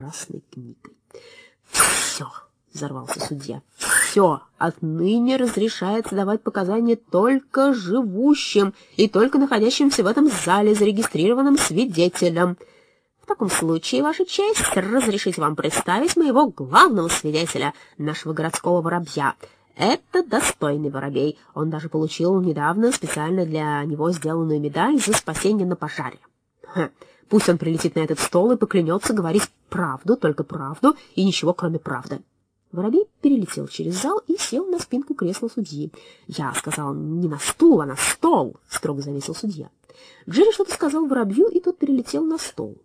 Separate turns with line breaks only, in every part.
красной книгой. «Все!» — взорвался судья. «Все! Отныне разрешается давать показания только живущим и только находящимся в этом зале зарегистрированным свидетелям. В таком случае, Ваша честь, разрешите вам представить моего главного свидетеля, нашего городского воробья». Это достойный воробей. Он даже получил недавно специально для него сделанную медаль за спасение на пожаре. Ха. Пусть он прилетит на этот стол и поклянется говорить правду, только правду и ничего, кроме правды. Воробей перелетел через зал и сел на спинку кресла судьи. «Я сказал не на стул, а на стол!» — строго заметил судья. Джерри что-то сказал воробью, и тот перелетел на стол.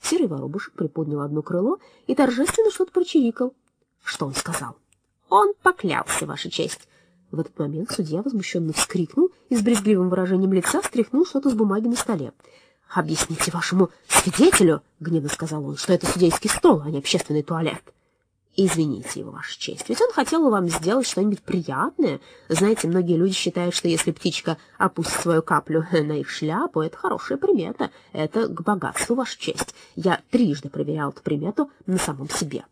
Серый воробушек приподнял одно крыло и торжественно что-то прочирикал. Что он сказал? «Он поклялся, Ваша честь!» В этот момент судья возмущенно вскрикнул и с брезгливым выражением лица стряхнул что-то с бумаги на столе. «Объясните вашему свидетелю, — гневно сказал он, — что это судейский стол, а не общественный туалет». «Извините его, Ваша честь, ведь он хотел вам сделать что-нибудь приятное. Знаете, многие люди считают, что если птичка опустит свою каплю на их шляпу, это хорошая примета. Это к богатству, Ваша честь. Я трижды проверял эту примету на самом себе».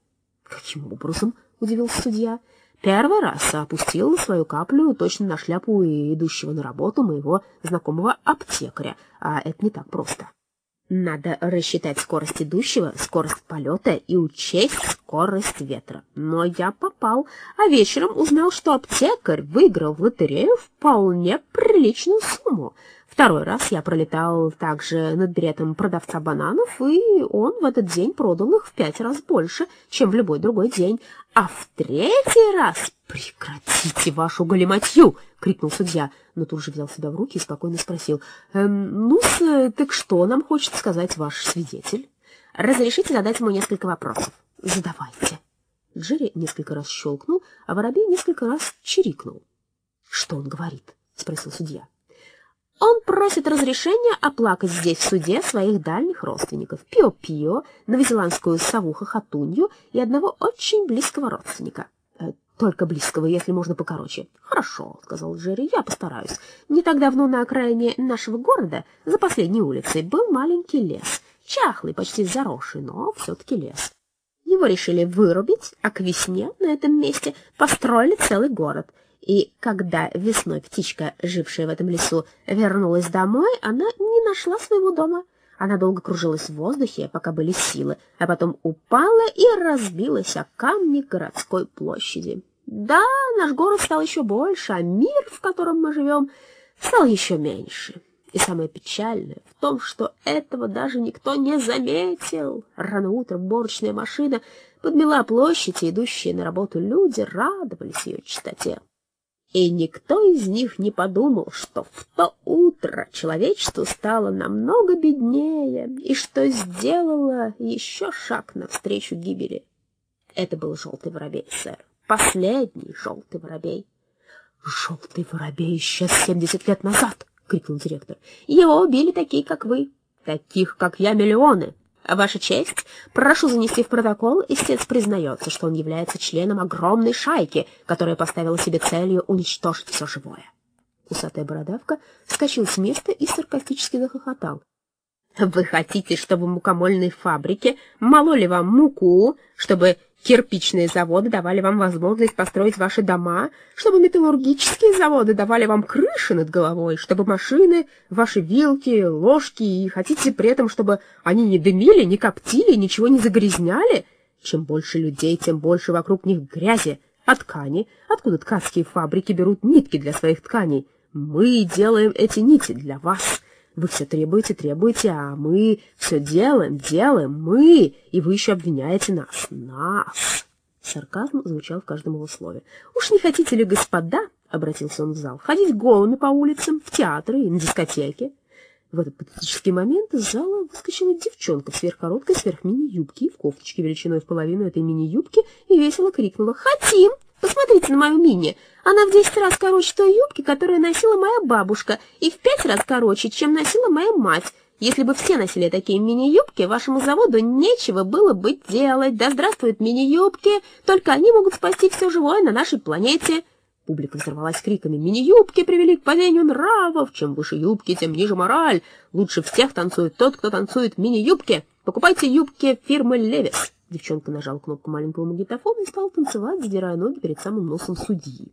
«Каким образом?» — удивился судья. Первый раз опустил свою каплю точно на шляпу идущего на работу моего знакомого аптекаря, а это не так просто. Надо рассчитать скорость идущего, скорость полета и учесть скорость ветра. Но я попал, а вечером узнал, что аптекарь выиграл в лотерею вполне приличную сумму. Второй раз я пролетал также над бретом продавца бананов, и он в этот день продал их в пять раз больше, чем в любой другой день. А в третий раз... «Прекратите вашу галиматью!» — крикнул судья, но тут же взял себя в руки и спокойно спросил. «Эм, ну так что нам хочет сказать ваш свидетель?» «Разрешите задать ему несколько вопросов?» «Задавайте». Джерри несколько раз щелкнул, а воробей несколько раз чирикнул. «Что он говорит?» — спросил судья. Он просит разрешения оплакать здесь в суде своих дальних родственников — Пио-Пио, новозеландскую сову Хохотунью и одного очень близкого родственника. Э, только близкого, если можно покороче. «Хорошо», — сказал Джерри, — «я постараюсь. Не так давно на окраине нашего города, за последней улицей, был маленький лес. Чахлый, почти заросший, но все-таки лес. Его решили вырубить, а к весне на этом месте построили целый город — и когда весной птичка, жившая в этом лесу, вернулась домой, она не нашла своего дома. Она долго кружилась в воздухе, пока были силы, а потом упала и разбилась о камни городской площади. Да, наш город стал еще больше, а мир, в котором мы живем, стал еще меньше. И самое печальное в том, что этого даже никто не заметил. Рано утром борочная машина подмела площадь, и идущие на работу люди радовались ее чистоте. И никто из них не подумал, что в то утро человечество стало намного беднее и что сделало еще шаг навстречу гибели. Это был желтый воробей, сэр. Последний желтый воробей. «Желтый воробей исчез семьдесят лет назад!» — крикнул директор. «Его убили такие, как вы. Таких, как я, миллионы. Ваша честь, прошу занести в протокол, истец признается, что он является членом огромной шайки, которая поставила себе целью уничтожить все живое. Усатая бородавка вскочил с места и саркастически захохотал. Вы хотите, чтобы мукомольной фабрике мололи вам муку, чтобы кирпичные заводы давали вам возможность построить ваши дома, чтобы металлургические заводы давали вам крыши над головой, чтобы машины, ваши вилки, ложки, и хотите при этом, чтобы они не дымили, не коптили, ничего не загрязняли? Чем больше людей, тем больше вокруг них грязи. А ткани? Откуда ткацкие фабрики берут нитки для своих тканей? Мы делаем эти нити для вас». Вы все требуете, требуете, а мы все делаем, делаем, мы, и вы еще обвиняете нас, нас. Сарказм звучал в каждом его слове. «Уж не хотите ли, господа, — обратился он в зал, — ходить голыми по улицам, в театры и на дискотеке?» В этот патетический момент из зала выскочила девчонка в сверхкороткой сверхмини-юбке и в кофточке величиной в половину этой мини-юбки и весело крикнула «Хотим!» Посмотрите на мою мини. Она в десять раз короче той юбки, которую носила моя бабушка, и в пять раз короче, чем носила моя мать. Если бы все носили такие мини-юбки, вашему заводу нечего было бы делать. Да здравствуют мини-юбки, только они могут спасти все живое на нашей планете. Публика взорвалась криками. Мини-юбки привели к падению нравов. Чем выше юбки, тем ниже мораль. Лучше всех танцует тот, кто танцует в мини-юбке. Покупайте юбки фирмы «Левис». Девчонка нажала кнопку маленького магнитофона и стала танцевать, задирая ноги перед самым носом судьи.